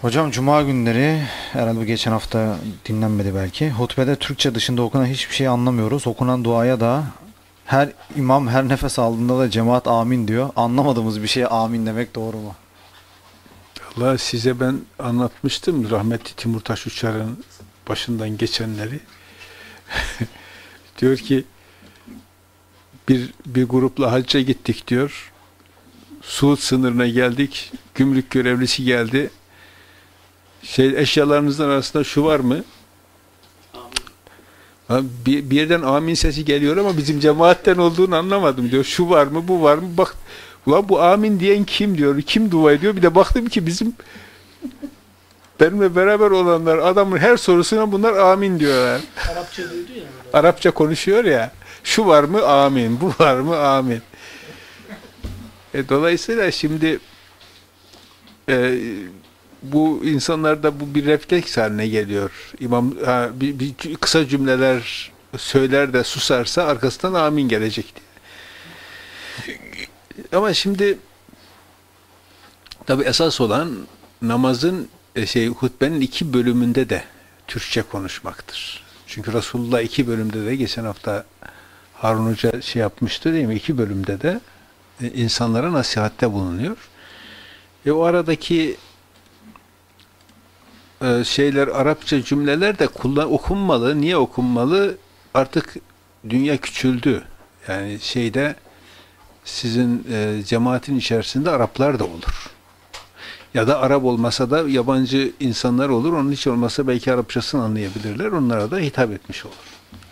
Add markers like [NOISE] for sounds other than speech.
Hocam cuma günleri herhalde geçen hafta dinlenmedi belki. Hutbede Türkçe dışında okunan hiçbir şey anlamıyoruz. Okunan duaya da her imam her nefes aldığında da cemaat amin diyor. Anlamadığımız bir şeye amin demek doğru mu? Allah size ben anlatmıştım rahmetli Timur Taş Uçar'ın başından geçenleri. [LAUGHS] diyor ki bir bir grupla hacca gittik diyor. Suud sınırına geldik. Gümrük görevlisi geldi. Şey eşyalarınızın arasında şu var mı? Bir, bir yerden amin sesi geliyor ama bizim cemaatten olduğunu anlamadım diyor. Şu var mı, bu var mı? Bak, ulan bu amin diyen kim diyor, kim dua ediyor? Bir de baktım ki bizim benimle beraber olanlar adamın her sorusuna bunlar amin diyorlar. Arapça duydu ya. Arapça konuşuyor ya. Şu var mı? Amin. Bu var mı? Amin. E, dolayısıyla şimdi e, bu insanlarda bu bir refleks haline geliyor. İmam ha, bir, bir kısa cümleler söyler de susarsa arkasından amin gelecek diye. Ama şimdi tabi esas olan namazın e, şey hutbenin iki bölümünde de Türkçe konuşmaktır. Çünkü Resulullah iki bölümde de geçen hafta Harun Hoca şey yapmıştı değil mi? İki bölümde de e, insanlara nasihatte bulunuyor. E o aradaki e, şeyler Arapça cümleler de kullan okunmalı. Niye okunmalı? Artık dünya küçüldü. Yani şeyde sizin e, cemaatin içerisinde Araplar da olur. Ya da Arap olmasa da yabancı insanlar olur. Onun için olmasa belki Arapçasını anlayabilirler. Onlara da hitap etmiş olur.